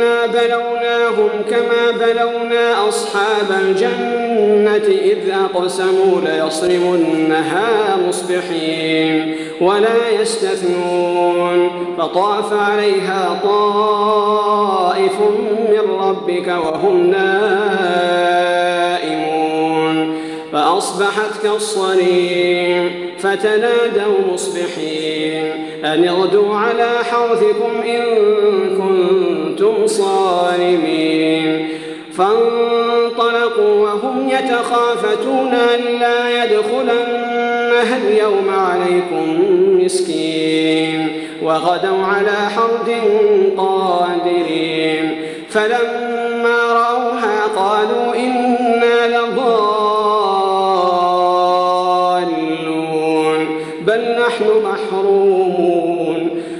إنا بلوناهم كما بلونا أصحاب الجنة إذ أقسموا ليصرمنها مصبحين ولا يستثنون فطاف عليها طائف من ربك وهم نائمون فأصبحت كالصريم فتنادوا مصبحين أن اغدوا على حوثكم إن كنتم صارمين. فانطلقوا وهم يتخافتون ألا يدخلنها اليوم عليكم مسكين. وغدوا على حرد قادرين. فلما رأوها قالوا إنا لضالون. بل نحن محرومون.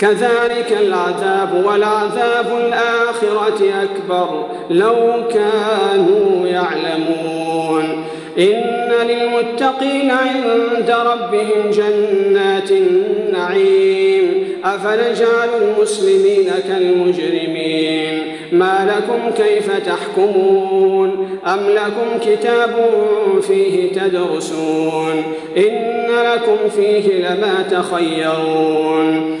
كذلك العذاب ولعذاب الآخرة أكبر لو كانوا يعلمون. إن للمتقين عند ربهم جنات النعيم. أفنجعل المسلمين كالمجرمين؟ ما لكم كيف تحكمون؟ أم لكم كتاب فيه تدرسون؟ إن لكم فيه لما تخيرون.